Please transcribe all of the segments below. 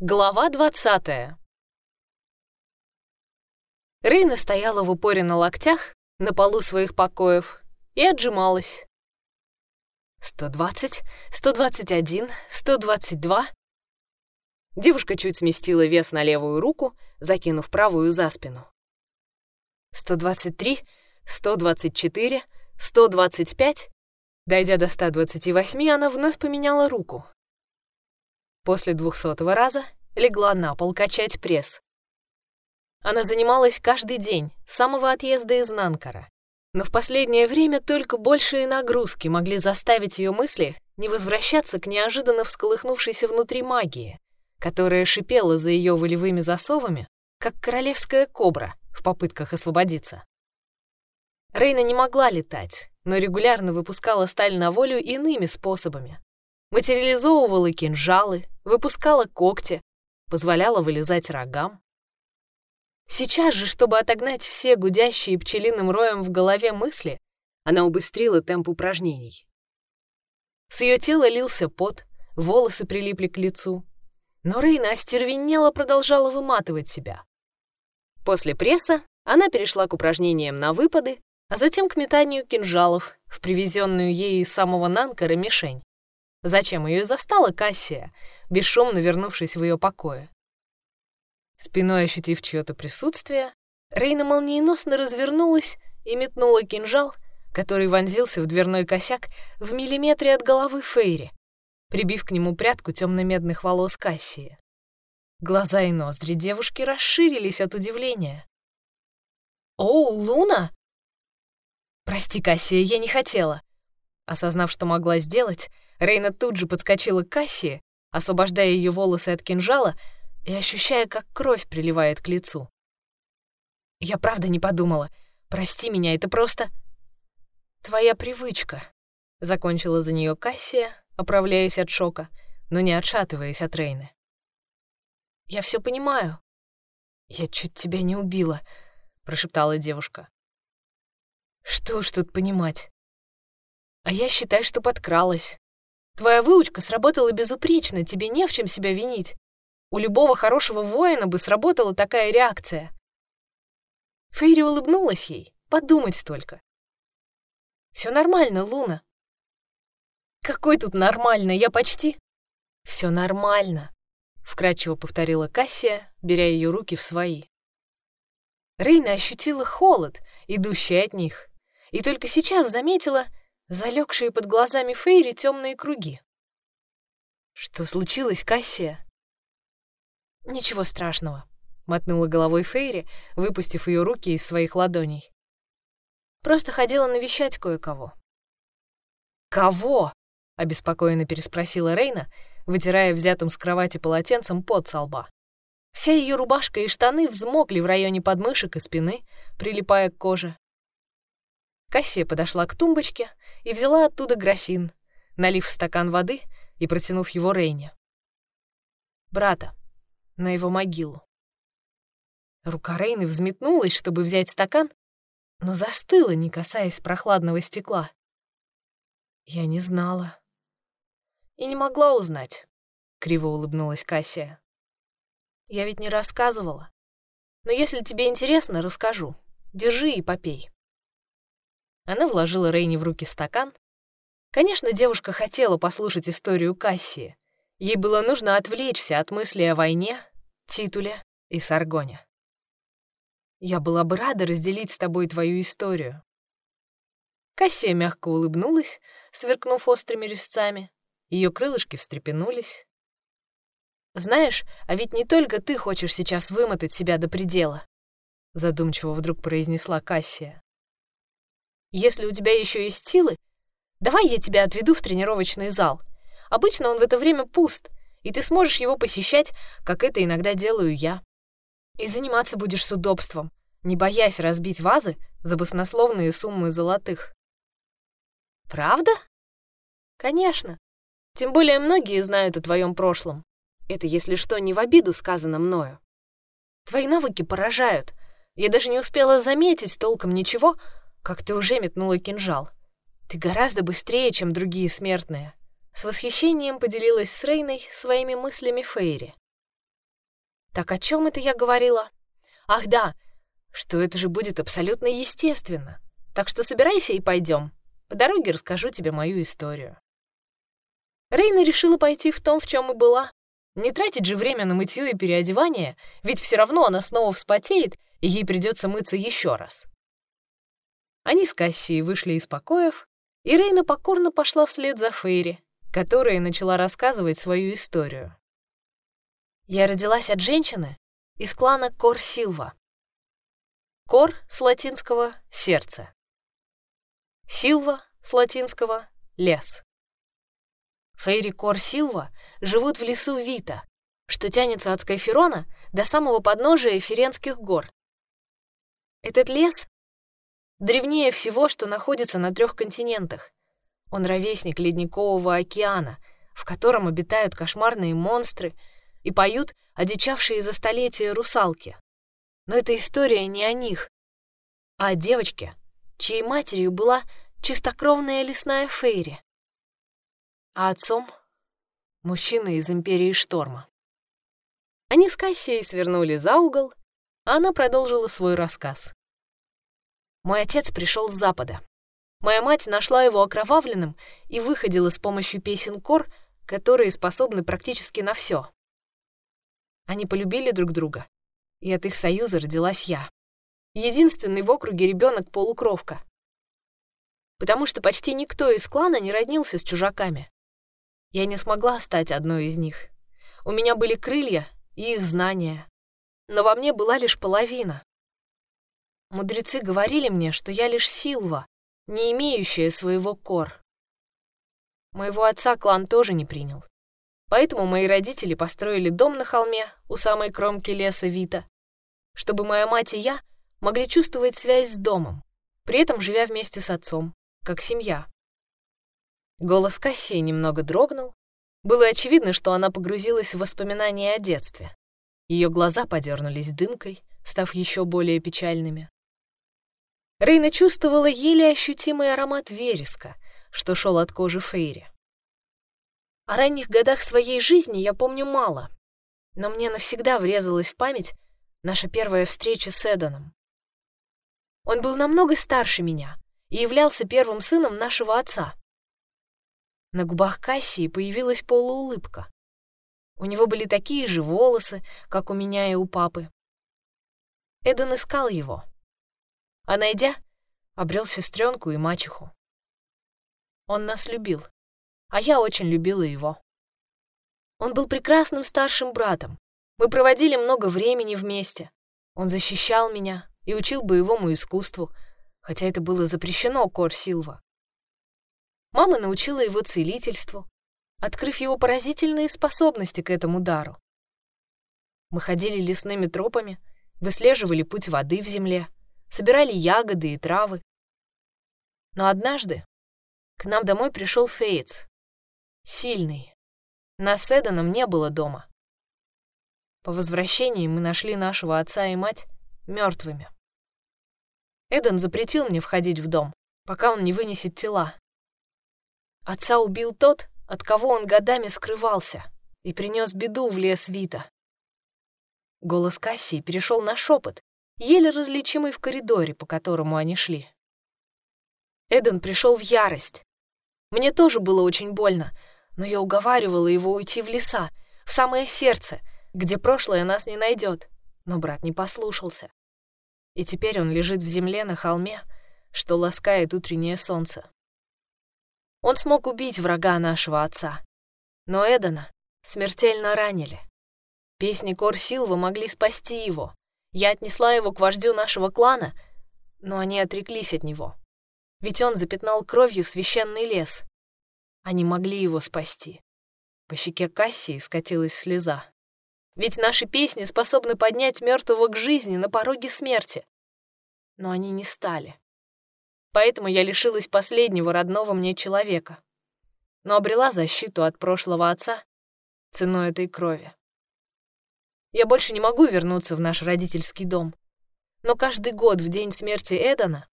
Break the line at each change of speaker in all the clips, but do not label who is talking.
Глава двадцатая. Рейна стояла в упоре на локтях на полу своих покоев и отжималась. «Сто двадцать, сто двадцать один, сто двадцать два». Девушка чуть сместила вес на левую руку, закинув правую за спину. «Сто двадцать три, сто двадцать четыре, сто двадцать пять». Дойдя до ста двадцати восьми, она вновь поменяла руку, После двухсотого раза легла на пол качать пресс. Она занималась каждый день, с самого отъезда из Нанкара. Но в последнее время только большие нагрузки могли заставить ее мысли не возвращаться к неожиданно всколыхнувшейся внутри магии, которая шипела за ее волевыми засовами, как королевская кобра в попытках освободиться. Рейна не могла летать, но регулярно выпускала сталь на волю иными способами. Материализовывала кинжалы, выпускала когти, позволяла вылезать рогам. Сейчас же, чтобы отогнать все гудящие пчелиным роем в голове мысли, она убыстрила темп упражнений. С ее тела лился пот, волосы прилипли к лицу. Но Рейна остервенела продолжала выматывать себя. После пресса она перешла к упражнениям на выпады, а затем к метанию кинжалов в привезенную ей из самого Нанкара мишень. Зачем ее застала Кассия, бесшумно вернувшись в ее покое? Спиной ощутив чье-то присутствие, Рейна молниеносно развернулась и метнула кинжал, который вонзился в дверной косяк в миллиметре от головы Фейри, прибив к нему прядку темно-медных волос Кассии. Глаза и ноздри девушки расширились от удивления. «О, Луна!» «Прости, Кассия, я не хотела». Осознав, что могла сделать, Рейна тут же подскочила к Кассии, освобождая ее волосы от кинжала и ощущая, как кровь приливает к лицу. «Я правда не подумала. Прости меня, это просто...» «Твоя привычка», — закончила за нее Кассия, оправляясь от шока, но не отшатываясь от Рейны. «Я все понимаю». «Я чуть тебя не убила», — прошептала девушка. «Что ж тут понимать?» «А я считаю, что подкралась. Твоя выучка сработала безупречно, тебе не в чем себя винить. У любого хорошего воина бы сработала такая реакция. Фейри улыбнулась ей. Подумать только. Все нормально, Луна. Какой тут нормально? Я почти... Все нормально, вкрадчиво повторила Кассия, беря ее руки в свои. Рейна ощутила холод, идущий от них, и только сейчас заметила, залегшие под глазами Фейри темные круги. «Что случилось, Кассия?» «Ничего страшного», — мотнула головой Фейри, выпустив ее руки из своих ладоней. «Просто ходила навещать кое-кого». «Кого?» — обеспокоенно переспросила Рейна, вытирая взятым с кровати полотенцем пот со лба. Вся ее рубашка и штаны взмокли в районе подмышек и спины, прилипая к коже. Кассия подошла к тумбочке и взяла оттуда графин, налив стакан воды и протянув его Рейне. Брата, на его могилу. Рука Рейны взметнулась, чтобы взять стакан, но застыла, не касаясь прохладного стекла. Я не знала. И не могла узнать, — криво улыбнулась Кассия. Я ведь не рассказывала. Но если тебе интересно, расскажу. Держи и попей. Она вложила Рейни в руки стакан. Конечно, девушка хотела послушать историю Кассии. Ей было нужно отвлечься от мысли о войне, титуле и Саргоне. «Я была бы рада разделить с тобой твою историю». Кассия мягко улыбнулась, сверкнув острыми резцами. Ее крылышки встрепенулись. «Знаешь, а ведь не только ты хочешь сейчас вымотать себя до предела», задумчиво вдруг произнесла Кассия. Если у тебя еще есть силы, давай я тебя отведу в тренировочный зал. Обычно он в это время пуст, и ты сможешь его посещать, как это иногда делаю я. И заниматься будешь с удобством, не боясь разбить вазы за баснословные суммы золотых. Правда? Конечно. Тем более многие знают о твоем прошлом. Это, если что, не в обиду сказано мною. Твои навыки поражают. Я даже не успела заметить толком ничего, как ты уже метнула кинжал. Ты гораздо быстрее, чем другие смертные. С восхищением поделилась с Рейной своими мыслями Фейри. Так о чем это я говорила? Ах да, что это же будет абсолютно естественно. Так что собирайся и пойдем. По дороге расскажу тебе мою историю. Рейна решила пойти в том, в чем и была. Не тратить же время на мытье и переодевание, ведь все равно она снова вспотеет, и ей придется мыться еще раз. Они с Кассией вышли из покоев, и Рейна покорно пошла вслед за Фейри, которая начала рассказывать свою историю. Я родилась от женщины из клана Кор-Силва. Кор с латинского — сердце. Силва с латинского — лес. Фейри Кор-Силва живут в лесу Вита, что тянется от Скайферона до самого подножия Ференских гор. Этот лес древнее всего, что находится на трех континентах. Он ровесник ледникового океана, в котором обитают кошмарные монстры и поют одичавшие за столетия русалки. Но эта история не о них, а о девочке, чьей матерью была чистокровная лесная Фейри, а отцом — мужчина из Империи Шторма. Они с Кассией свернули за угол, а она продолжила свой рассказ. Мой отец пришел с запада. Моя мать нашла его окровавленным и выходила с помощью песен кор, которые способны практически на все. Они полюбили друг друга, и от их союза родилась я. Единственный в округе ребенок полукровка. Потому что почти никто из клана не роднился с чужаками. Я не смогла стать одной из них. У меня были крылья и их знания. Но во мне была лишь половина. Мудрецы говорили мне, что я лишь Силва, не имеющая своего кор. Моего отца клан тоже не принял. Поэтому мои родители построили дом на холме у самой кромки леса Вита, чтобы моя мать и я могли чувствовать связь с домом, при этом живя вместе с отцом, как семья. Голос Кассии немного дрогнул. Было очевидно, что она погрузилась в воспоминания о детстве. Ее глаза подернулись дымкой, став еще более печальными. Рейна чувствовала еле ощутимый аромат вереска, что шел от кожи Фейри. О ранних годах своей жизни я помню мало, но мне навсегда врезалась в память наша первая встреча с Эданом. Он был намного старше меня и являлся первым сыном нашего отца. На губах Кассии появилась полуулыбка. У него были такие же волосы, как у меня и у папы. Эден искал его, а найдя, обрел сестренку и мачеху. Он нас любил, а я очень любила его. Он был прекрасным старшим братом. Мы проводили много времени вместе. Он защищал меня и учил боевому искусству, хотя это было запрещено Кор Силва. Мама научила его целительству, открыв его поразительные способности к этому дару. Мы ходили лесными тропами, выслеживали путь воды в земле, собирали ягоды и травы. Но однажды к нам домой пришел Фейтс. Сильный. Нас с Эданом не было дома. По возвращении мы нашли нашего отца и мать мертвыми. Эден запретил мне входить в дом, пока он не вынесет тела. Отца убил тот, от кого он годами скрывался, и принес беду в лес Вита. Голос Кассии перешел на шепот, еле различимый в коридоре, по которому они шли. Эден пришел в ярость. Мне тоже было очень больно, но я уговаривала его уйти в леса, в самое сердце, где прошлое нас не найдет. Но брат не послушался. И теперь он лежит в земле на холме, что ласкает утреннее солнце. Он смог убить врага нашего отца, но Эдена смертельно ранили. Песни Кор Силва могли спасти его, я отнесла его к вождю нашего клана, но они отреклись от него. Ведь он запятнал кровью священный лес. Они могли его спасти. По щеке Кассии скатилась слеза. Ведь наши песни способны поднять мертвого к жизни на пороге смерти. Но они не стали. Поэтому я лишилась последнего родного мне человека. Но обрела защиту от прошлого отца ценой этой крови. Я больше не могу вернуться в наш родительский дом. Но каждый год в день смерти Эдана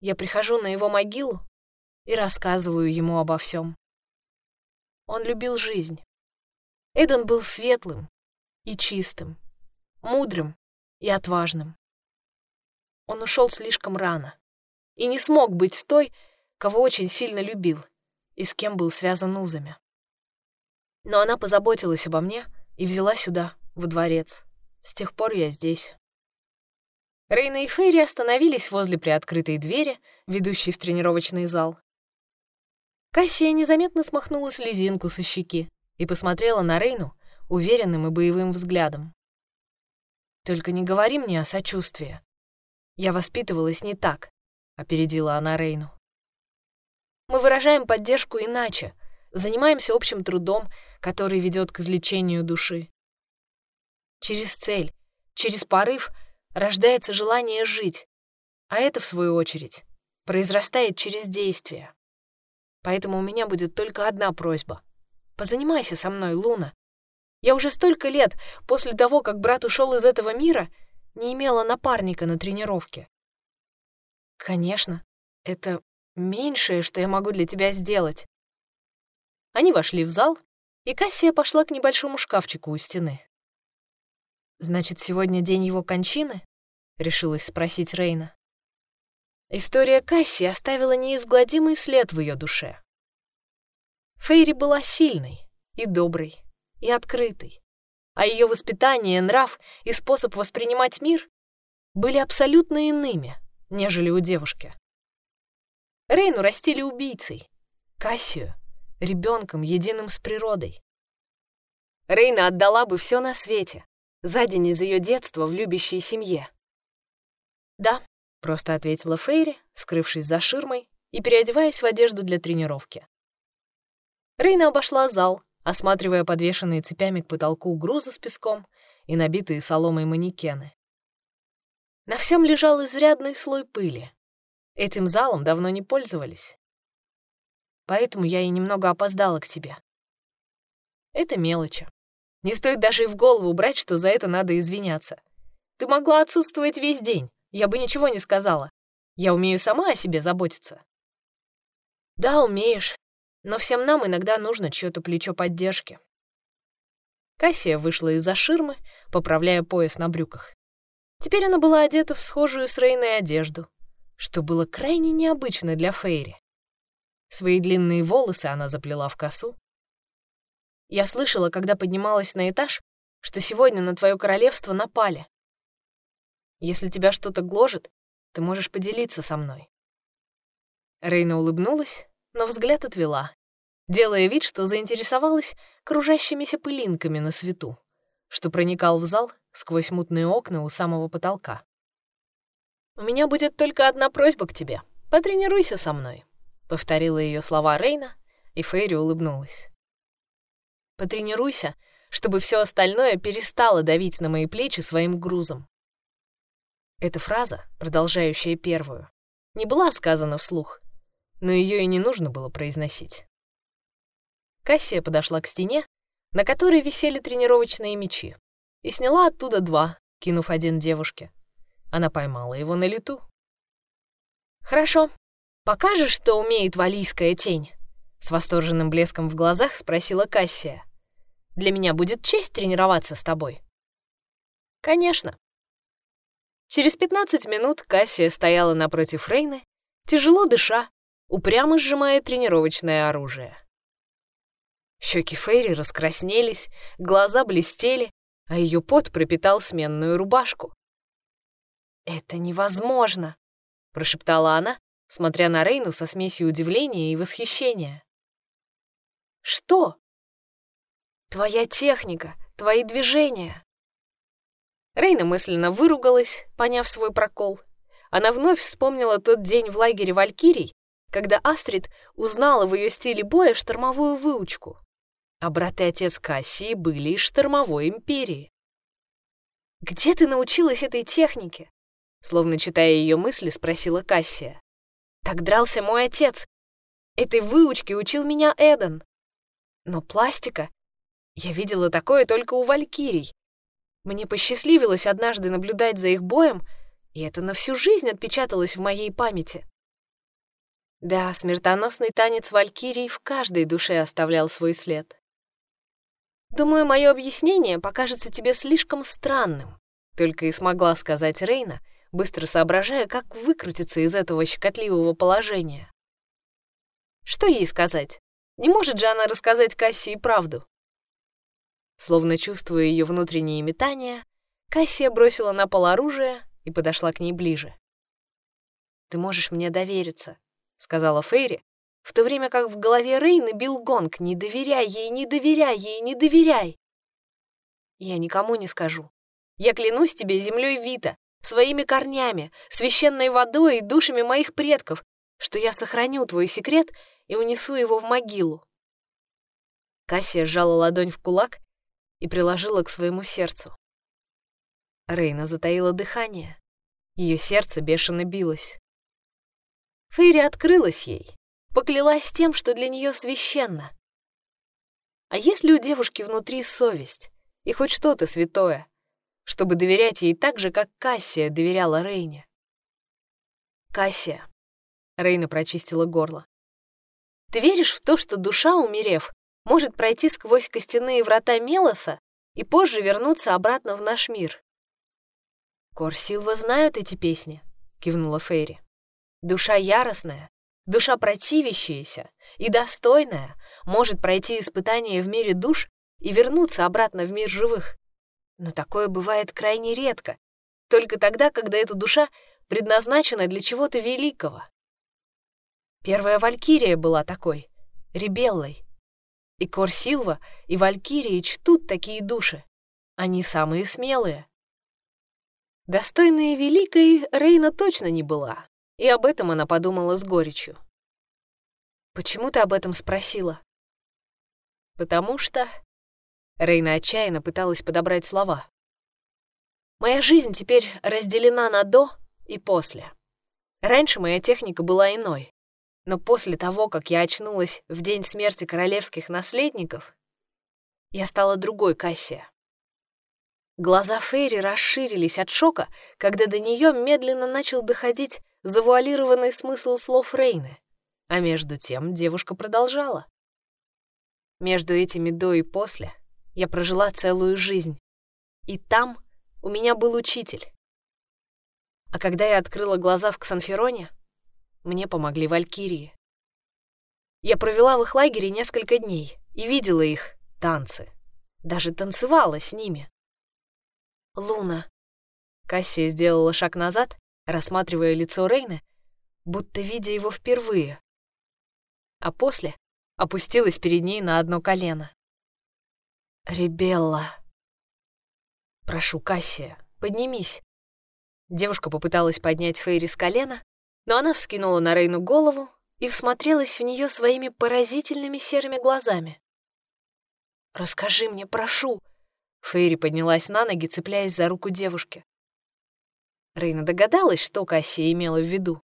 я прихожу на его могилу и рассказываю ему обо всем. Он любил жизнь. Эдан был светлым и чистым, мудрым и отважным. Он ушел слишком рано и не смог быть с той, кого очень сильно любил и с кем был связан узами. Но она позаботилась обо мне и взяла сюда, во дворец. С тех пор я здесь. Рейна и Фейри остановились возле приоткрытой двери, ведущей в тренировочный зал. Кассия незаметно смахнула слезинку со щеки и посмотрела на Рейну уверенным и боевым взглядом. «Только не говори мне о сочувствии. Я воспитывалась не так», — опередила она Рейну. «Мы выражаем поддержку иначе, занимаемся общим трудом, который ведет к излечению души. Через цель, через порыв рождается желание жить, а это, в свою очередь, произрастает через действие. Поэтому у меня будет только одна просьба. Позанимайся со мной, Луна. Я уже столько лет после того, как брат ушел из этого мира, не имела напарника на тренировке. Конечно, это меньшее, что я могу для тебя сделать. Они вошли в зал, и Кассия пошла к небольшому шкафчику у стены. «Значит, сегодня день его кончины?» — решилась спросить Рейна. История Касси оставила неизгладимый след в ее душе. Фейри была сильной и доброй, и открытой, а ее воспитание, нрав и способ воспринимать мир были абсолютно иными, нежели у девушки. Рейну растили убийцей, Кассию — ребенком, единым с природой. Рейна отдала бы все на свете, за день из ее детства в любящей семье. «Да», — просто ответила Фейри, скрывшись за ширмой и переодеваясь в одежду для тренировки. Рейна обошла зал, осматривая подвешенные цепями к потолку грузы с песком и набитые соломой манекены. На всем лежал изрядный слой пыли. Этим залом давно не пользовались. Поэтому я и немного опоздала к тебе. Это мелочи. Не стоит даже и в голову брать, что за это надо извиняться. Ты могла отсутствовать весь день, я бы ничего не сказала. Я умею сама о себе заботиться. Да, умеешь, но всем нам иногда нужно чьё-то плечо поддержки. Кассия вышла из-за ширмы, поправляя пояс на брюках. Теперь она была одета в схожую с Рейной одежду, что было крайне необычно для Фейри. Свои длинные волосы она заплела в косу. Я слышала, когда поднималась на этаж, что сегодня на твое королевство напали. Если тебя что-то гложет, ты можешь поделиться со мной. Рейна улыбнулась, но взгляд отвела, делая вид, что заинтересовалась кружащимися пылинками на свету, что проникал в зал сквозь мутные окна у самого потолка. «У меня будет только одна просьба к тебе. Потренируйся со мной», — повторила ее слова Рейна, и Фейри улыбнулась. «Потренируйся, чтобы все остальное перестало давить на мои плечи своим грузом». Эта фраза, продолжающая первую, не была сказана вслух, но ее и не нужно было произносить. Кассия подошла к стене, на которой висели тренировочные мечи, и сняла оттуда два, кинув один девушке. Она поймала его на лету. «Хорошо. Покажешь, что умеет валийская тень?» С восторженным блеском в глазах спросила Кассия. «Для меня будет честь тренироваться с тобой». «Конечно». Через 15 минут Кассия стояла напротив Рейны, тяжело дыша, упрямо сжимая тренировочное оружие. Щеки Фейри раскраснелись, глаза блестели, а ее пот пропитал сменную рубашку. «Это невозможно!» — прошептала она, смотря на Рейну со смесью удивления и восхищения. «Что?» «Твоя техника, твои движения». Рейна мысленно выругалась, поняв свой прокол. Она вновь вспомнила тот день в лагере Валькирий, когда Астрид узнала в ее стиле боя штормовую выучку а брат и отец Кассии были из штормовой империи. «Где ты научилась этой технике?» Словно читая ее мысли, спросила Кассия. «Так дрался мой отец. Этой выучке учил меня Эден. Но пластика... Я видела такое только у валькирий. Мне посчастливилось однажды наблюдать за их боем, и это на всю жизнь отпечаталось в моей памяти. Да, смертоносный танец валькирий в каждой душе оставлял свой след. Думаю, мое объяснение покажется тебе слишком странным, Только и смогла сказать Рейна, быстро соображая, как выкрутиться из этого щекотливого положения. Что ей сказать? Не может же она рассказать Кассии правду. Словно чувствуя ее внутренние метания, Кассия бросила на пол оружие и подошла к ней ближе. «Ты можешь мне довериться», — сказала Фейри, в то время как в голове Рейны бил гонг «Не доверяй ей, не доверяй ей, не доверяй!» «Я никому не скажу. Я клянусь тебе землей Вита, своими корнями, священной водой и душами моих предков, что я сохраню твой секрет и унесу его в могилу». Кассия сжала ладонь в кулак и приложила к своему сердцу. Рейна затаила дыхание. Ее сердце бешено билось. Фейри открылась ей, поклялась тем, что для нее священно. А если у девушки внутри совесть и хоть что-то святое, чтобы доверять ей так же, как Кассия доверяла Рейне? «Кассия», — Рейна прочистила горло, — «ты веришь в то, что душа, умерев, может пройти сквозь костяные врата Мелоса и позже вернуться обратно в наш мир?» «Корсилва знают эти песни», — кивнула Фейри. «Душа яростная, душа противящаяся и достойная может пройти испытание в мире душ и вернуться обратно в мир живых. Но такое бывает крайне редко, только тогда, когда эта душа предназначена для чего-то великого. Первая Валькирия была такой, ребеллой. И Корсилва, и Валькирии чтут такие души. Они самые смелые. Достойной великой Рейна точно не была, и об этом она подумала с горечью. «Почему ты об этом спросила?» «Потому что...» Рейна отчаянно пыталась подобрать слова. «Моя жизнь теперь разделена на «до» и «после». Раньше моя техника была иной, но после того, как я очнулась в день смерти королевских наследников, я стала другой Кассия. Глаза Фейри расширились от шока, когда до нее медленно начал доходить завуалированный смысл слов Рейны. А между тем девушка продолжала. Между этими до и после я прожила целую жизнь. И там у меня был учитель. А когда я открыла глаза в Ксанфероне, мне помогли валькирии. Я провела в их лагере несколько дней и видела их танцы. Даже танцевала с ними. Луна. Кассия сделала шаг назад, рассматривая лицо Рейны, будто видя его впервые. А после опустилась перед ней на одно колено. «Ребелла!» «Прошу, Кассия, поднимись!» Девушка попыталась поднять Фейри с колена, но она вскинула на Рейну голову и всмотрелась в нее своими поразительными серыми глазами. «Расскажи мне, прошу!» Фейри поднялась на ноги, цепляясь за руку девушки. Рейна догадалась, что Кассия имела в виду.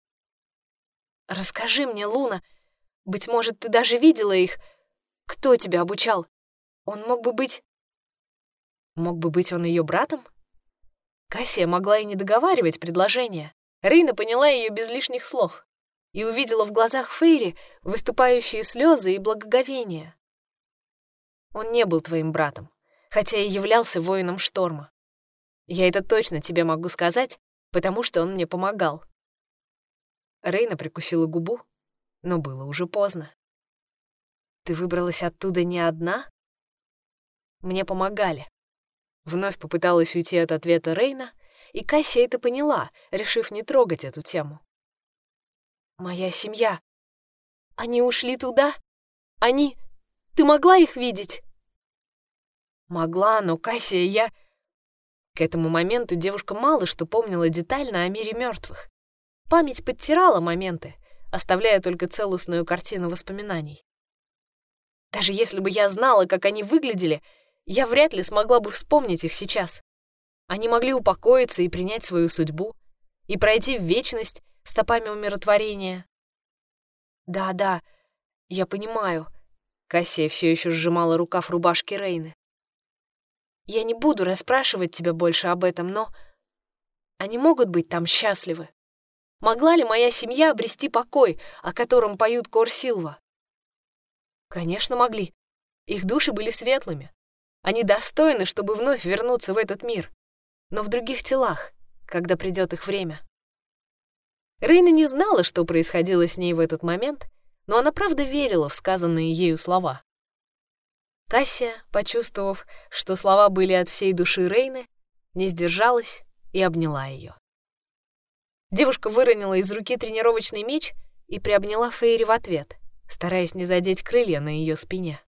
«Расскажи мне, Луна, быть может, ты даже видела их. Кто тебя обучал? Он мог бы быть...» Мог бы быть он ее братом? Кассия могла и не договаривать предложение. Рейна поняла ее без лишних слов и увидела в глазах Фейри выступающие слезы и благоговение. Он не был твоим братом хотя и являлся воином шторма. Я это точно тебе могу сказать, потому что он мне помогал. Рейна прикусила губу, но было уже поздно. Ты выбралась оттуда не одна? Мне помогали. Вновь попыталась уйти от ответа Рейна, и Кассия это поняла, решив не трогать эту тему. «Моя семья. Они ушли туда? Они... Ты могла их видеть?» Могла, но Кассия я... К этому моменту девушка мало что помнила детально о мире мертвых. Память подтирала моменты, оставляя только целостную картину воспоминаний. Даже если бы я знала, как они выглядели, я вряд ли смогла бы вспомнить их сейчас. Они могли упокоиться и принять свою судьбу, и пройти в вечность стопами умиротворения. Да-да, я понимаю. Кассия все еще сжимала рукав рубашки Рейны. Я не буду расспрашивать тебя больше об этом, но... Они могут быть там счастливы. Могла ли моя семья обрести покой, о котором поют Корсилва? Конечно, могли. Их души были светлыми. Они достойны, чтобы вновь вернуться в этот мир. Но в других телах, когда придет их время. Рейна не знала, что происходило с ней в этот момент, но она правда верила в сказанные ею слова. Кассия, почувствовав, что слова были от всей души Рейны, не сдержалась и обняла ее. Девушка выронила из руки тренировочный меч и приобняла Фейри в ответ, стараясь не задеть крылья на ее спине.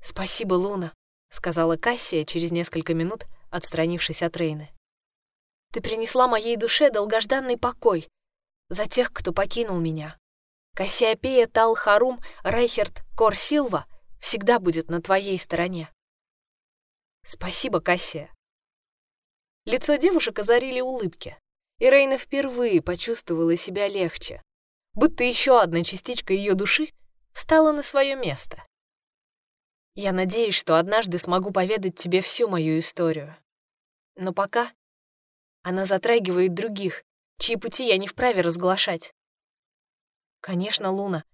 «Спасибо, Луна», — сказала Кассия через несколько минут, отстранившись от Рейны. «Ты принесла моей душе долгожданный покой за тех, кто покинул меня. Кассиопея Талхарум Райхерт Корсилва всегда будет на твоей стороне». «Спасибо, Кассия». Лицо девушек озарили улыбки, и Рейна впервые почувствовала себя легче, будто еще одна частичка ее души встала на свое место. Я надеюсь, что однажды смогу поведать тебе всю мою историю. Но пока она затрагивает других, чьи пути я не вправе разглашать. Конечно, Луна,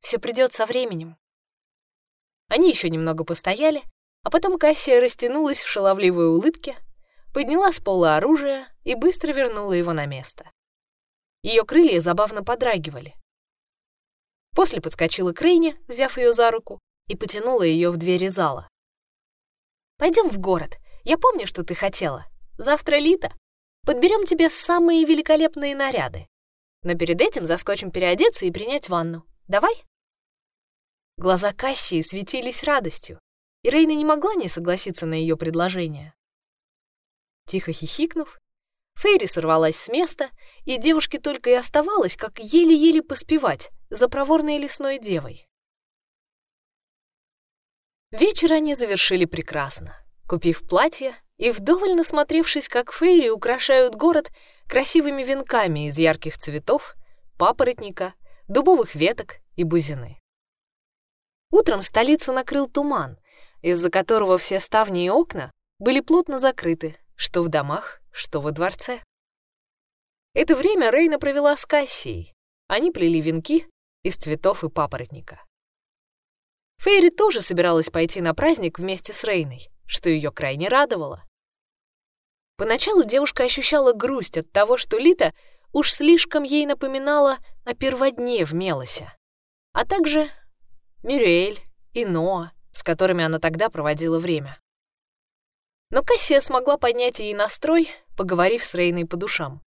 все придет со временем. Они еще немного постояли, а потом Кассия растянулась в шаловливой улыбке, подняла с пола оружие и быстро вернула его на место. Ее крылья забавно подрагивали. После подскочила к Рейне, взяв ее за руку, и потянула ее в двери зала. Пойдем в город. Я помню, что ты хотела. Завтра лето. Подберем тебе самые великолепные наряды. Но перед этим заскочим переодеться и принять ванну. Давай?» Глаза Кассии светились радостью, и Рейна не могла не согласиться на ее предложение. Тихо хихикнув, Фейри сорвалась с места, и девушке только и оставалось, как еле-еле поспевать за проворной лесной девой. Вечер они завершили прекрасно, купив платье и вдоволь насмотревшись, как фейри украшают город красивыми венками из ярких цветов, папоротника, дубовых веток и бузины. Утром столицу накрыл туман, из-за которого все ставни и окна были плотно закрыты, что в домах, что во дворце. Это время Рейна провела с Кассией. Они плели венки из цветов и папоротника. Фейри тоже собиралась пойти на праздник вместе с Рейной, что ее крайне радовало. Поначалу девушка ощущала грусть от того, что Лита уж слишком ей напоминала о перводне в Мелосе, а также Мюрель и Ноа, с которыми она тогда проводила время. Но Кассия смогла поднять ей настрой, поговорив с Рейной по душам.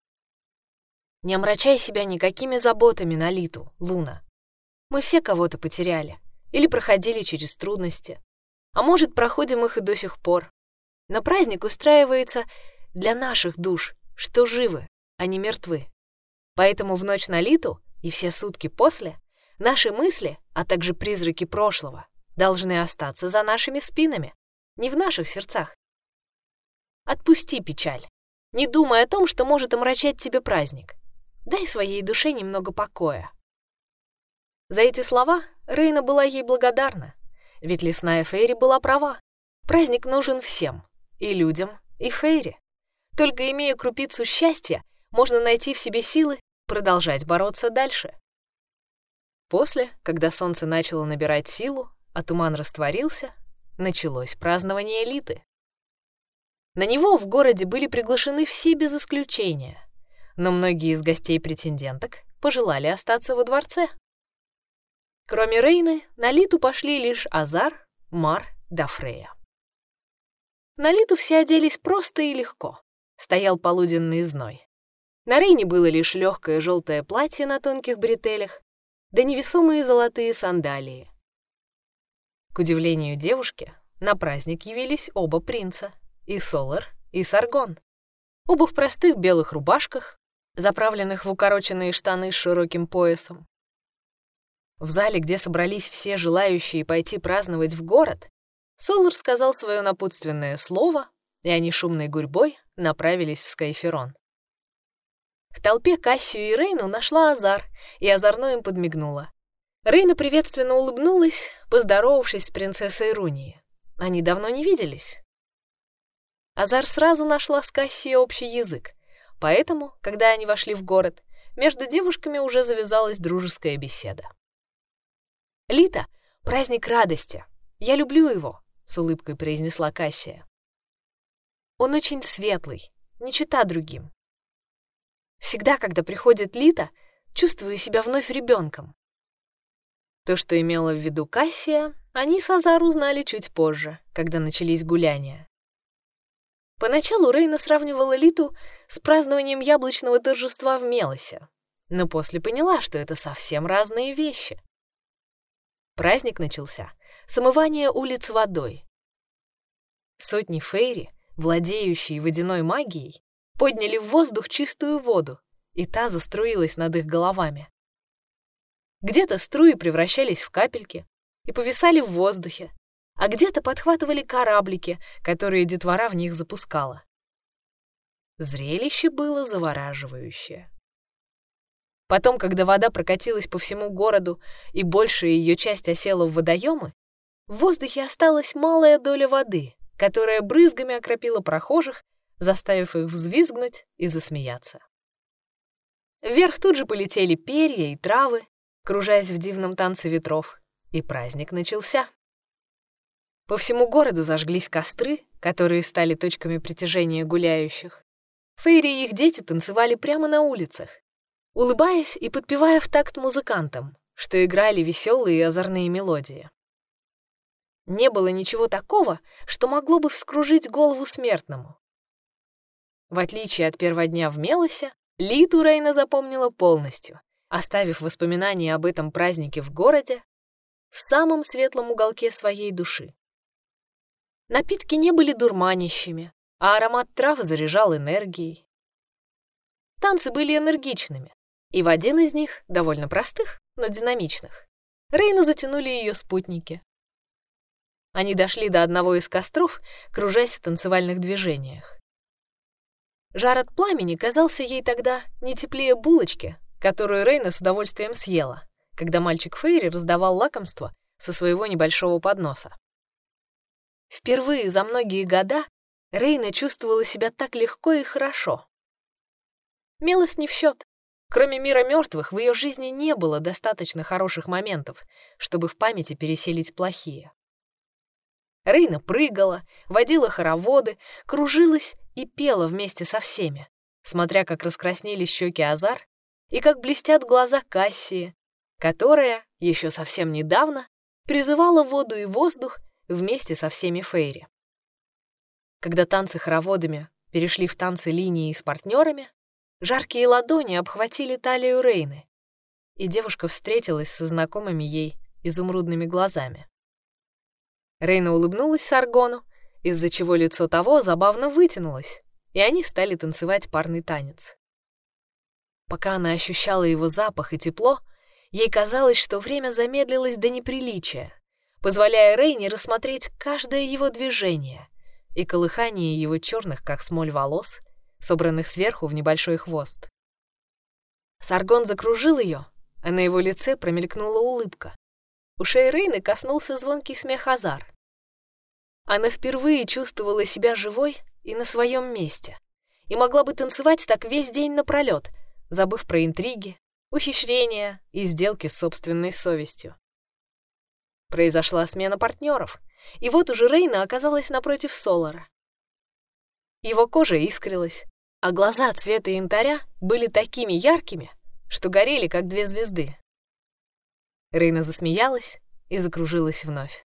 «Не омрачай себя никакими заботами на Литу, Луна. Мы все кого-то потеряли или проходили через трудности. А может, проходим их и до сих пор. Но праздник устраивается для наших душ, что живы, а не мертвы. Поэтому в ночь на Литу и все сутки после наши мысли, а также призраки прошлого, должны остаться за нашими спинами, не в наших сердцах. Отпусти печаль. Не думай о том, что может омрачать тебе праздник. Дай своей душе немного покоя. За эти слова Рейна была ей благодарна, ведь лесная Фейри была права. Праздник нужен всем, и людям, и Фейри. Только имея крупицу счастья, можно найти в себе силы продолжать бороться дальше. После, когда солнце начало набирать силу, а туман растворился, началось празднование элиты. На него в городе были приглашены все без исключения, но многие из гостей-претенденток пожелали остаться во дворце. Кроме Рейны, на Литу пошли лишь Азар, Мар да Фрея. На Литу все оделись просто и легко. Стоял полуденный зной. На Рейне было лишь легкое желтое платье на тонких бретелях, да невесомые золотые сандалии. К удивлению девушки, на праздник явились оба принца — и Солар, и Саргон. Оба в простых белых рубашках, заправленных в укороченные штаны с широким поясом. В зале, где собрались все желающие пойти праздновать в город, Солар сказал свое напутственное слово, и они шумной гурьбой направились в Скайферон. В толпе Кассию и Рейну нашла Азар, и озорно им подмигнула. Рейна приветственно улыбнулась, поздоровавшись с принцессой Рунии. Они давно не виделись. Азар сразу нашла с Кассией общий язык, поэтому, когда они вошли в город, между девушками уже завязалась дружеская беседа. «Лита, праздник радости. Я люблю его», — с улыбкой произнесла Кассия. Он очень светлый, не чита другим. Всегда, когда приходит Лита, чувствую себя вновь ребенком. То, что имела в виду Кассия, они с Азар узнали чуть позже, когда начались гуляния. Поначалу Рейна сравнивала Литу с празднованием яблочного торжества в Мелосе, но после поняла, что это совсем разные вещи. Праздник начался с омывания улиц водой. Сотни фейри, владеющие водяной магией, подняли в воздух чистую воду, и та заструилась над их головами. Где-то струи превращались в капельки и повисали в воздухе, а где-то подхватывали кораблики, которые детвора в них запускала. Зрелище было завораживающее. Потом, когда вода прокатилась по всему городу и большая ее часть осела в водоемы, в воздухе осталась малая доля воды, которая брызгами окропила прохожих, заставив их взвизгнуть и засмеяться. Вверх тут же полетели перья и травы, кружаясь в дивном танце ветров, и праздник начался. По всему городу зажглись костры, которые стали точками притяжения гуляющих. Фейри и их дети танцевали прямо на улицах, улыбаясь и подпевая в такт музыкантам, что играли веселые и озорные мелодии. Не было ничего такого, что могло бы вскружить голову смертному. В отличие от первого дня в Мелосе, Литу Рейна запомнила полностью, оставив воспоминания об этом празднике в городе в самом светлом уголке своей души. Напитки не были дурманящими, а аромат трав заряжал энергией. Танцы были энергичными, и в один из них, довольно простых, но динамичных, Рейну затянули ее спутники. Они дошли до одного из костров, кружась в танцевальных движениях. Жар от пламени казался ей тогда не теплее булочки, которую Рейна с удовольствием съела, когда мальчик Фейри раздавал лакомство со своего небольшого подноса. Впервые за многие года Рейна чувствовала себя так легко и хорошо. Милость не в счет. Кроме мира мертвых, в ее жизни не было достаточно хороших моментов, чтобы в памяти переселить плохие. Рейна прыгала, водила хороводы, кружилась и пела вместе со всеми, смотря как раскраснелись щеки Азар и как блестят глаза Кассии, которая еще совсем недавно призывала воду и воздух вместе со всеми Фейри. Когда танцы хороводами перешли в танцы линии с партнерами, жаркие ладони обхватили талию Рейны, и девушка встретилась со знакомыми ей изумрудными глазами. Рейна улыбнулась Саргону, из-за чего лицо того забавно вытянулось, и они стали танцевать парный танец. Пока она ощущала его запах и тепло, ей казалось, что время замедлилось до неприличия, позволяя Рейне рассмотреть каждое его движение и колыхание его черных, как смоль, волос, собранных сверху в небольшой хвост. Саргон закружил ее, а на его лице промелькнула улыбка. У шеи Рейны коснулся звонкий смех Азар. Она впервые чувствовала себя живой и на своем месте, и могла бы танцевать так весь день напролет, забыв про интриги, ухищрения и сделки с собственной совестью. Произошла смена партнеров, и вот уже Рейна оказалась напротив Солара. Его кожа искрилась, а глаза цвета янтаря были такими яркими, что горели, как две звезды. Рейна засмеялась и закружилась вновь.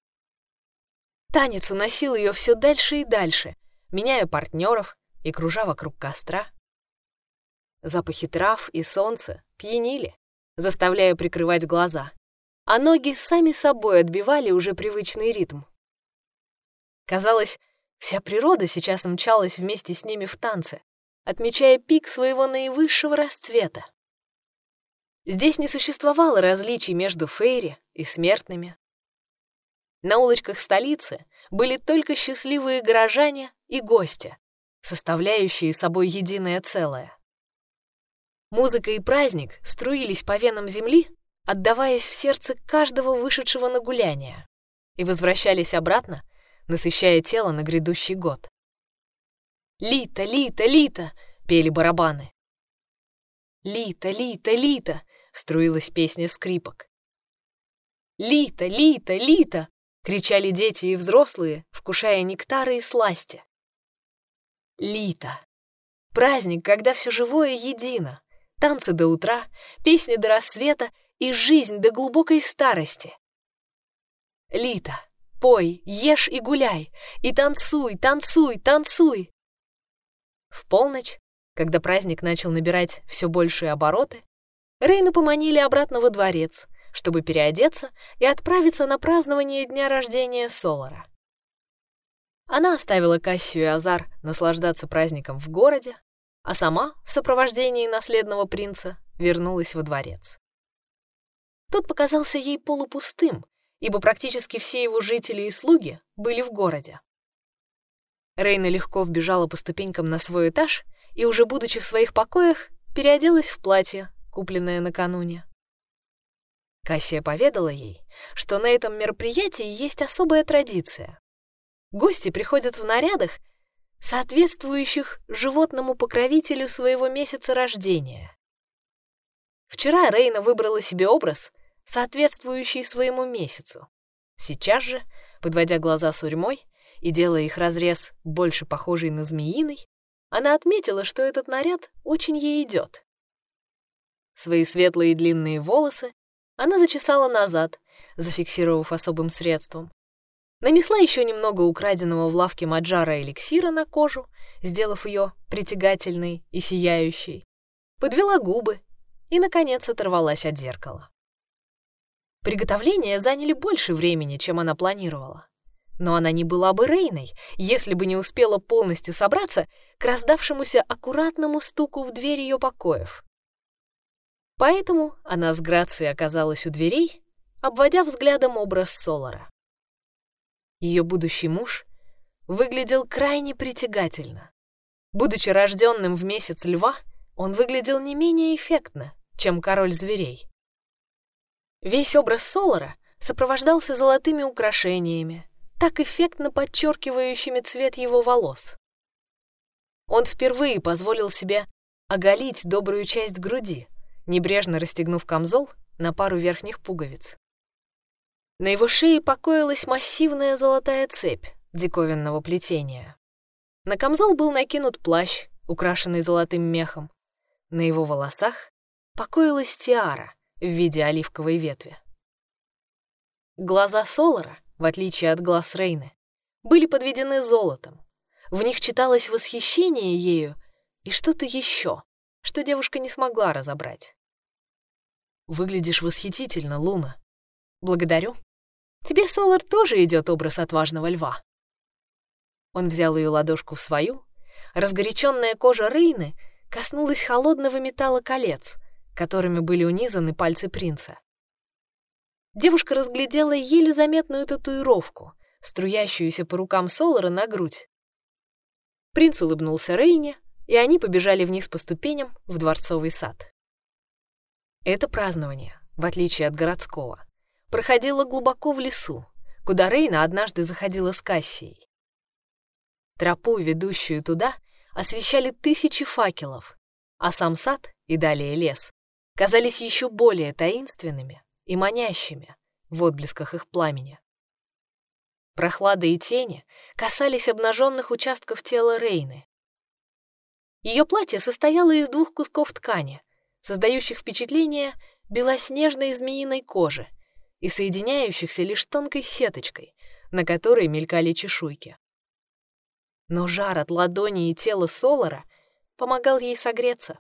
Танец уносил ее все дальше и дальше, меняя партнеров и кружа вокруг костра. Запахи трав и солнца пьянили, заставляя прикрывать глаза а ноги сами собой отбивали уже привычный ритм. Казалось, вся природа сейчас мчалась вместе с ними в танце, отмечая пик своего наивысшего расцвета. Здесь не существовало различий между фейри и смертными. На улочках столицы были только счастливые горожане и гости, составляющие собой единое целое. Музыка и праздник струились по венам земли, отдаваясь в сердце каждого вышедшего на гуляние, и возвращались обратно, насыщая тело на грядущий год. «Лита, Лита, Лита!» — пели барабаны. «Лита, Лита, Лита!» — струилась песня скрипок. «Лита, Лита, Лита!» — кричали дети и взрослые, вкушая нектары и сласти. Лита. Праздник, когда все живое едино. Танцы до утра, песни до рассвета и жизнь до глубокой старости. Лита, пой, ешь и гуляй, и танцуй, танцуй, танцуй. В полночь, когда праздник начал набирать все большие обороты, Рейну поманили обратно во дворец, чтобы переодеться и отправиться на празднование дня рождения Солара. Она оставила Кассию и Азар наслаждаться праздником в городе, а сама, в сопровождении наследного принца, вернулась во дворец. Тот показался ей полупустым, ибо практически все его жители и слуги были в городе. Рейна легко вбежала по ступенькам на свой этаж и, уже будучи в своих покоях, переоделась в платье, купленное накануне. Кассия поведала ей, что на этом мероприятии есть особая традиция. Гости приходят в нарядах, соответствующих животному покровителю своего месяца рождения. Вчера Рейна выбрала себе образ, соответствующий своему месяцу. Сейчас же, подводя глаза сурьмой и делая их разрез больше похожий на змеиный, она отметила, что этот наряд очень ей идет. Свои светлые длинные волосы она зачесала назад, зафиксировав особым средством, Нанесла еще немного украденного в лавке Маджара эликсира на кожу, сделав ее притягательной и сияющей. Подвела губы и, наконец, оторвалась от зеркала. Приготовления заняли больше времени, чем она планировала. Но она не была бы Рейной, если бы не успела полностью собраться к раздавшемуся аккуратному стуку в дверь ее покоев. Поэтому она с грацией оказалась у дверей, обводя взглядом образ Солара. Ее будущий муж выглядел крайне притягательно. Будучи рожденным в месяц льва, он выглядел не менее эффектно, чем король зверей. Весь образ Солара сопровождался золотыми украшениями, так эффектно подчеркивающими цвет его волос. Он впервые позволил себе оголить добрую часть груди, небрежно расстегнув камзол на пару верхних пуговиц. На его шее покоилась массивная золотая цепь диковинного плетения. На камзол был накинут плащ, украшенный золотым мехом. На его волосах покоилась тиара в виде оливковой ветви. Глаза Солара, в отличие от глаз Рейны, были подведены золотом. В них читалось восхищение ею и что-то еще, что девушка не смогла разобрать. «Выглядишь восхитительно, Луна». «Благодарю», Тебе, Солар, тоже идет образ отважного льва. Он взял ее ладошку в свою. Разгоряченная кожа Рейны коснулась холодного металла колец, которыми были унизаны пальцы принца. Девушка разглядела еле заметную татуировку, струящуюся по рукам Солара на грудь. Принц улыбнулся Рейне, и они побежали вниз по ступеням в дворцовый сад. Это празднование, в отличие от городского, проходила глубоко в лесу, куда Рейна однажды заходила с Кассией. Тропу, ведущую туда, освещали тысячи факелов, а сам сад и далее лес казались еще более таинственными и манящими в отблесках их пламени. Прохлада и тени касались обнаженных участков тела Рейны. Ее платье состояло из двух кусков ткани, создающих впечатление белоснежной змеиной кожи и соединяющихся лишь тонкой сеточкой, на которой мелькали чешуйки. Но жар от ладони и тела Солара помогал ей согреться.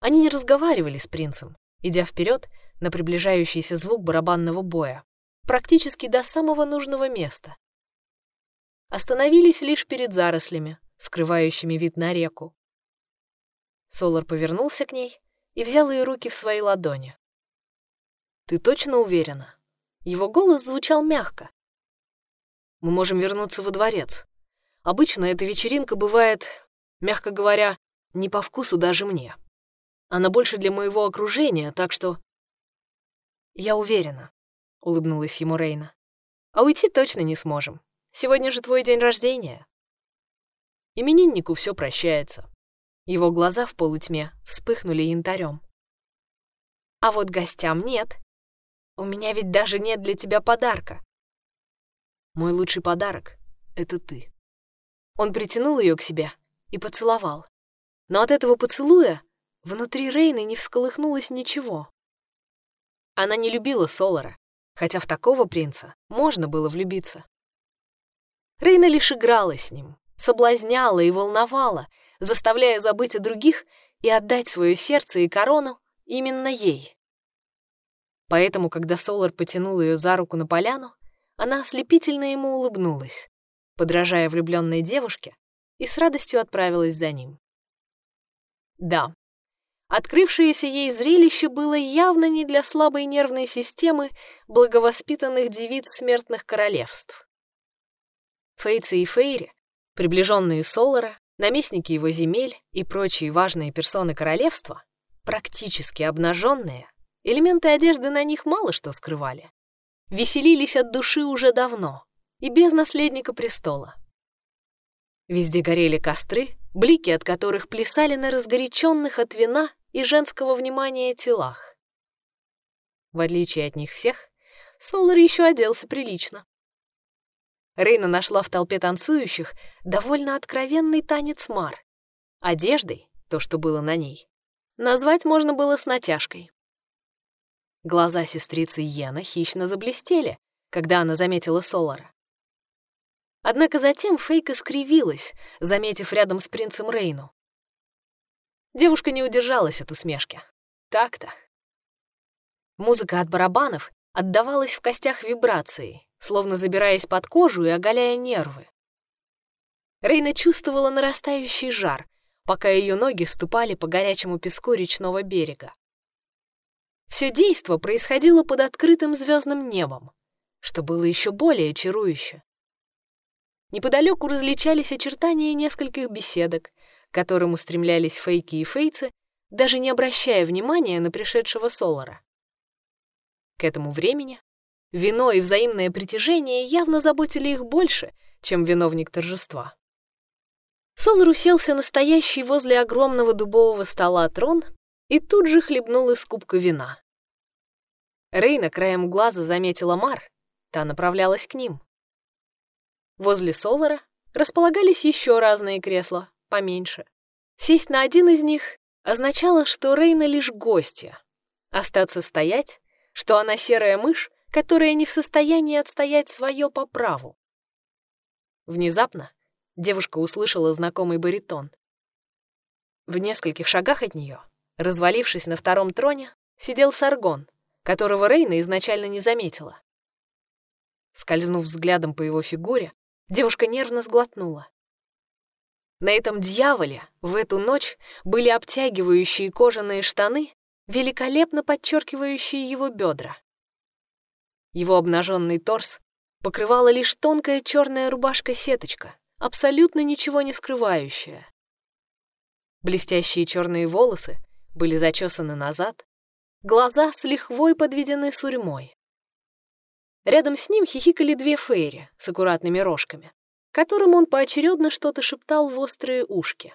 Они не разговаривали с принцем, идя вперед на приближающийся звук барабанного боя, практически до самого нужного места. Остановились лишь перед зарослями, скрывающими вид на реку. Солар повернулся к ней и взял ее руки в свои ладони. Ты точно уверена? Его голос звучал мягко. Мы можем вернуться во дворец. Обычно эта вечеринка бывает, мягко говоря, не по вкусу даже мне. Она больше для моего окружения, так что... Я уверена, — улыбнулась ему Рейна. А уйти точно не сможем. Сегодня же твой день рождения. Имениннику все прощается. Его глаза в полутьме вспыхнули янтарем. А вот гостям нет. У меня ведь даже нет для тебя подарка. Мой лучший подарок — это ты. Он притянул ее к себе и поцеловал. Но от этого поцелуя внутри Рейны не всколыхнулось ничего. Она не любила Солара, хотя в такого принца можно было влюбиться. Рейна лишь играла с ним, соблазняла и волновала, заставляя забыть о других и отдать свое сердце и корону именно ей. Поэтому, когда Солар потянул ее за руку на поляну, она ослепительно ему улыбнулась, подражая влюбленной девушке, и с радостью отправилась за ним. Да, открывшееся ей зрелище было явно не для слабой нервной системы благовоспитанных девиц смертных королевств. Фейцы и Фейри, приближенные Солара, наместники его земель и прочие важные персоны королевства, практически обнаженные, элементы одежды на них мало что скрывали, веселились от души уже давно и без наследника престола. Везде горели костры, блики от которых плясали на разгоряченных от вина и женского внимания телах. В отличие от них всех, Солар еще оделся прилично. Рейна нашла в толпе танцующих довольно откровенный танец мар. Одеждой, то, что было на ней, назвать можно было с натяжкой. Глаза сестрицы Йена хищно заблестели, когда она заметила Солара. Однако затем Фейка скривилась, заметив рядом с принцем Рейну. Девушка не удержалась от усмешки. Так-то. Музыка от барабанов отдавалась в костях вибрацией, словно забираясь под кожу и оголяя нервы. Рейна чувствовала нарастающий жар, пока ее ноги ступали по горячему песку речного берега. Все действо происходило под открытым звездным небом, что было еще более чарующе. Неподалеку различались очертания нескольких беседок, к которым устремлялись фейки и фейцы, даже не обращая внимания на пришедшего Солара. К этому времени вино и взаимное притяжение явно заботили их больше, чем виновник торжества. Солар уселся настоящий возле огромного дубового стола трон и тут же хлебнул из кубка вина. Рейна краем глаза заметила Мар, та направлялась к ним. Возле Солара располагались еще разные кресла, поменьше. Сесть на один из них означало, что Рейна лишь гостья. Остаться стоять, что она серая мышь, которая не в состоянии отстоять свое по праву. Внезапно девушка услышала знакомый баритон. В нескольких шагах от нее, развалившись на втором троне, сидел Саргон, которого Рейна изначально не заметила. Скользнув взглядом по его фигуре, Девушка нервно сглотнула. На этом дьяволе в эту ночь были обтягивающие кожаные штаны, великолепно подчеркивающие его бедра. Его обнаженный торс покрывала лишь тонкая черная рубашка-сеточка, абсолютно ничего не скрывающая. Блестящие черные волосы были зачесаны назад, глаза с лихвой подведены сурьмой. Рядом с ним хихикали две фейри с аккуратными рожками, которым он поочередно что-то шептал в острые ушки.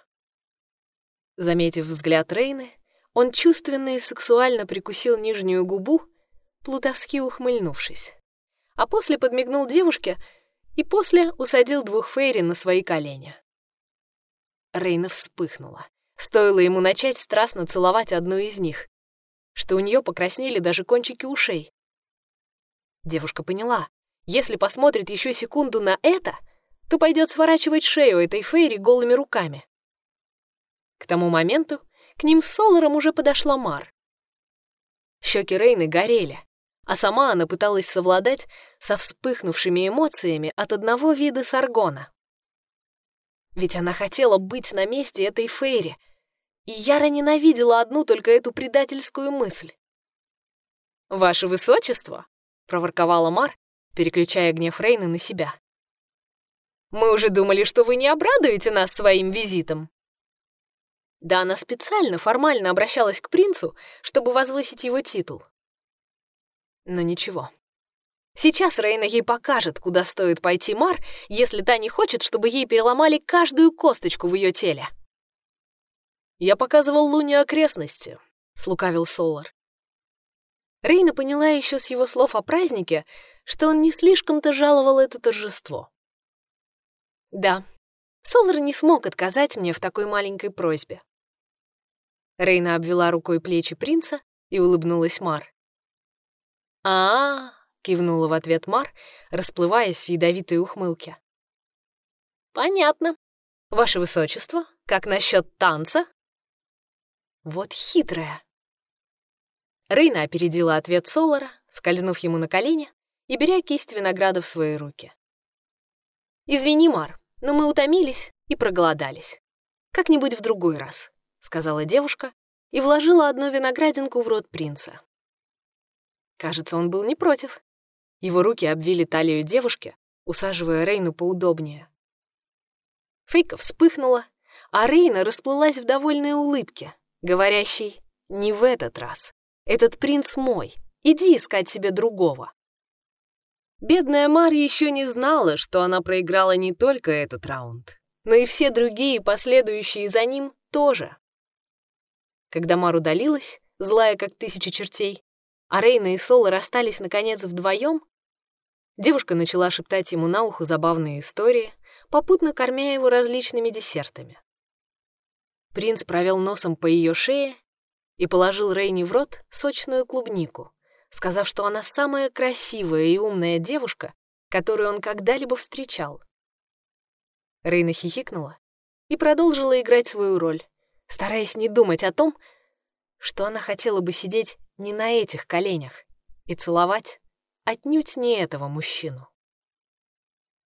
Заметив взгляд Рейны, он чувственно и сексуально прикусил нижнюю губу, плутовски ухмыльнувшись. А после подмигнул девушке и после усадил двух фейри на свои колени. Рейна вспыхнула. Стоило ему начать страстно целовать одну из них, что у нее покраснели даже кончики ушей. Девушка поняла, если посмотрит еще секунду на это, то пойдет сворачивать шею этой Фейри голыми руками. К тому моменту к ним с Соларом уже подошла Мар. Щеки Рейны горели, а сама она пыталась совладать со вспыхнувшими эмоциями от одного вида саргона. Ведь она хотела быть на месте этой Фейри, и яро ненавидела одну только эту предательскую мысль. «Ваше Высочество!» проворковала Мар, переключая гнев Рейны на себя. «Мы уже думали, что вы не обрадуете нас своим визитом». Да она специально формально обращалась к принцу, чтобы возвысить его титул. Но ничего. Сейчас Рейна ей покажет, куда стоит пойти Мар, если та не хочет, чтобы ей переломали каждую косточку в ее теле. «Я показывал Луне окрестности», — слукавил Солар. Рейна поняла еще с его слов о празднике, что он не слишком-то жаловал это торжество. Да, Солар не смог отказать мне в такой маленькой просьбе. Рейна обвела рукой плечи принца и улыбнулась Мар. А, -а, кивнула в ответ Мар, расплываясь в ядовитой ухмылке. «Понятно. Ваше Высочество, как насчет танца?» Вот хитрая. Рейна опередила ответ Солара, скользнув ему на колени и беря кисть винограда в свои руки. «Извини, Мар, но мы утомились и проголодались. Как-нибудь в другой раз», — сказала девушка и вложила одну виноградинку в рот принца. Кажется, он был не против. Его руки обвили талию девушки, усаживая Рейну поудобнее. Фейка вспыхнула, а Рейна расплылась в довольной улыбке, говорящей «Не в этот раз. Этот принц мой. Иди искать себе другого». Бедная Мар еще не знала, что она проиграла не только этот раунд, но и все другие, последующие за ним, тоже. Когда Мар удалилась, злая как тысяча чертей, а Рейна и Соло расстались, наконец, вдвоем, девушка начала шептать ему на ухо забавные истории, попутно кормя его различными десертами. Принц провел носом по ее шее и положил Рейни в рот сочную клубнику, сказав, что она самая красивая и умная девушка, которую он когда-либо встречал. Рейна хихикнула и продолжила играть свою роль, стараясь не думать о том, что она хотела бы сидеть не на этих коленях и целовать отнюдь не этого мужчину.